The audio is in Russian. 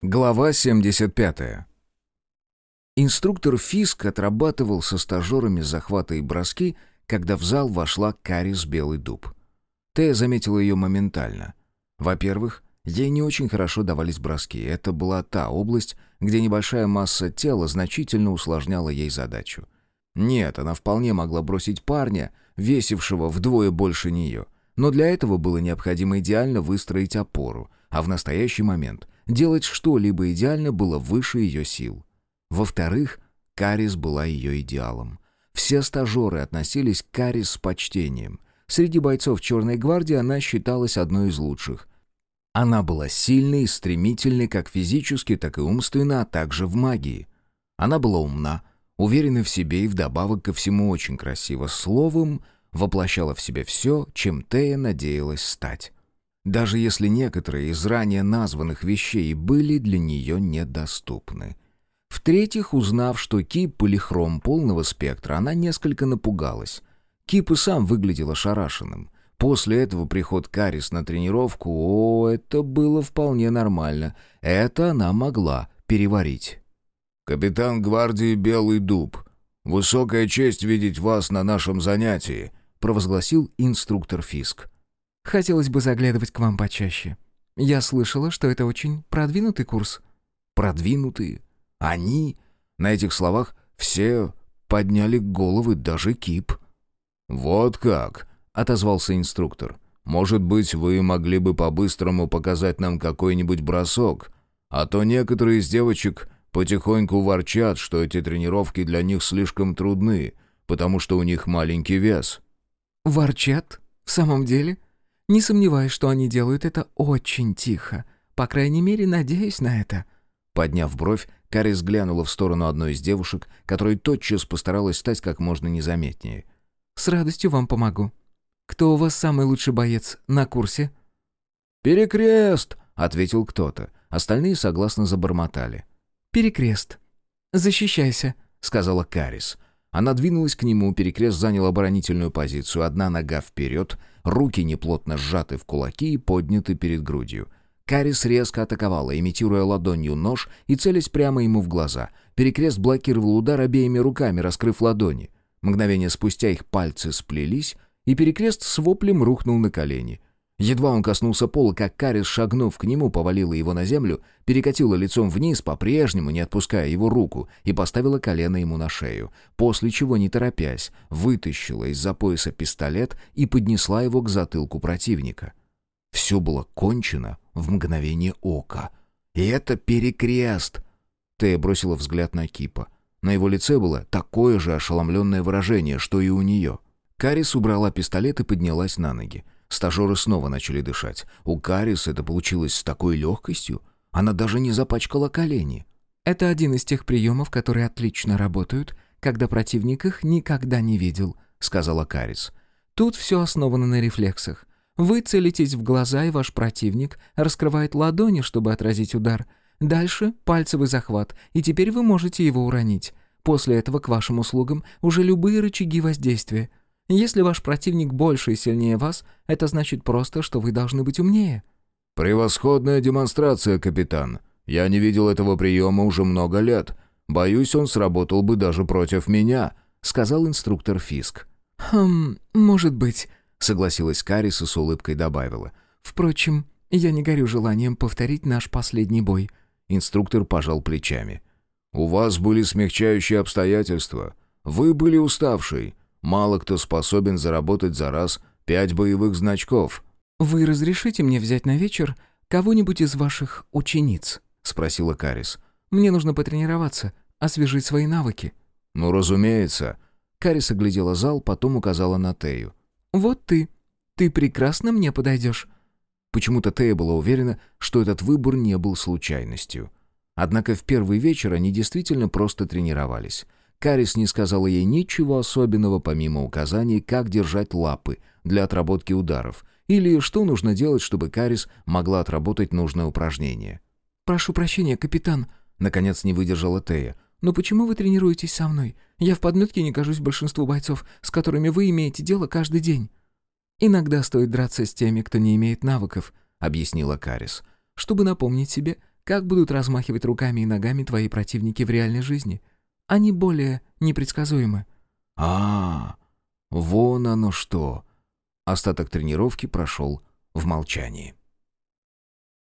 Глава 75. Инструктор Фиск отрабатывал со стажерами захвата и броски, когда в зал вошла Карис Белый Дуб. Тея заметила ее моментально. Во-первых, ей не очень хорошо давались броски. Это была та область, где небольшая масса тела значительно усложняла ей задачу. Нет, она вполне могла бросить парня, весившего вдвое больше нее. Но для этого было необходимо идеально выстроить опору, а в настоящий момент — Делать что-либо идеально было выше ее сил. Во-вторых, Карис была ее идеалом. Все стажеры относились к Карис с почтением. Среди бойцов Черной гвардии она считалась одной из лучших. Она была сильной и стремительной как физически, так и умственно, а также в магии. Она была умна, уверена в себе и вдобавок ко всему очень красиво. Словом, воплощала в себе все, чем Тея надеялась стать даже если некоторые из ранее названных вещей были для нее недоступны. В-третьих, узнав, что Кип — полихром полного спектра, она несколько напугалась. Кип и сам выглядел ошарашенным. После этого приход Карис на тренировку, о, это было вполне нормально. Это она могла переварить. «Капитан гвардии Белый Дуб, высокая честь видеть вас на нашем занятии», — провозгласил инструктор Фиск. Хотелось бы заглядывать к вам почаще. Я слышала, что это очень продвинутый курс». «Продвинутые? Они?» На этих словах все подняли головы, даже Кип. «Вот как?» — отозвался инструктор. «Может быть, вы могли бы по-быстрому показать нам какой-нибудь бросок? А то некоторые из девочек потихоньку ворчат, что эти тренировки для них слишком трудны, потому что у них маленький вес». «Ворчат? В самом деле?» Не сомневаюсь, что они делают это очень тихо. По крайней мере, надеюсь на это». Подняв бровь, Карис глянула в сторону одной из девушек, которая тотчас постаралась стать как можно незаметнее. «С радостью вам помогу. Кто у вас самый лучший боец на курсе?» «Перекрест!» — ответил кто-то. Остальные согласно забормотали. «Перекрест. Защищайся», — сказала Карис. Она двинулась к нему, перекрест занял оборонительную позицию, одна нога вперед, руки неплотно сжаты в кулаки и подняты перед грудью. Карис резко атаковала, имитируя ладонью нож и целясь прямо ему в глаза. Перекрест блокировал удар обеими руками, раскрыв ладони. Мгновение спустя их пальцы сплелись, и перекрест с воплем рухнул на колени. Едва он коснулся пола, как Карис, шагнув к нему, повалила его на землю, перекатила лицом вниз, по-прежнему не отпуская его руку, и поставила колено ему на шею, после чего, не торопясь, вытащила из-за пояса пистолет и поднесла его к затылку противника. Все было кончено в мгновение ока. И это перекрест! Тея бросила взгляд на Кипа. На его лице было такое же ошеломленное выражение, что и у нее. Карис убрала пистолет и поднялась на ноги. Стажеры снова начали дышать. У Карис это получилось с такой легкостью. Она даже не запачкала колени. «Это один из тех приемов, которые отлично работают, когда противник их никогда не видел», — сказала Карис. «Тут все основано на рефлексах. Вы целитесь в глаза, и ваш противник раскрывает ладони, чтобы отразить удар. Дальше пальцевый захват, и теперь вы можете его уронить. После этого к вашим услугам уже любые рычаги воздействия. Если ваш противник больше и сильнее вас, это значит просто, что вы должны быть умнее». «Превосходная демонстрация, капитан. Я не видел этого приема уже много лет. Боюсь, он сработал бы даже против меня», — сказал инструктор Фиск. «Хм, может быть», — согласилась Карис и с улыбкой добавила. «Впрочем, я не горю желанием повторить наш последний бой». Инструктор пожал плечами. «У вас были смягчающие обстоятельства. Вы были уставший. Мало кто способен заработать за раз пять боевых значков». «Вы разрешите мне взять на вечер кого-нибудь из ваших учениц?» — спросила Карис. «Мне нужно потренироваться, освежить свои навыки». «Ну, разумеется». Карис оглядела зал, потом указала на Тею. «Вот ты. Ты прекрасно мне подойдешь». Почему-то Тея была уверена, что этот выбор не был случайностью. Однако в первый вечер они действительно просто тренировались. Карис не сказала ей ничего особенного, помимо указаний, как держать лапы для отработки ударов, или что нужно делать, чтобы Карис могла отработать нужное упражнение. «Прошу прощения, капитан», — наконец не выдержала Тея. «Но почему вы тренируетесь со мной? Я в подметке не кажусь большинству бойцов, с которыми вы имеете дело каждый день». «Иногда стоит драться с теми, кто не имеет навыков», — объяснила Карис, «чтобы напомнить себе, как будут размахивать руками и ногами твои противники в реальной жизни. Они более непредсказуемы». «А, вон оно что!» Остаток тренировки прошел в молчании.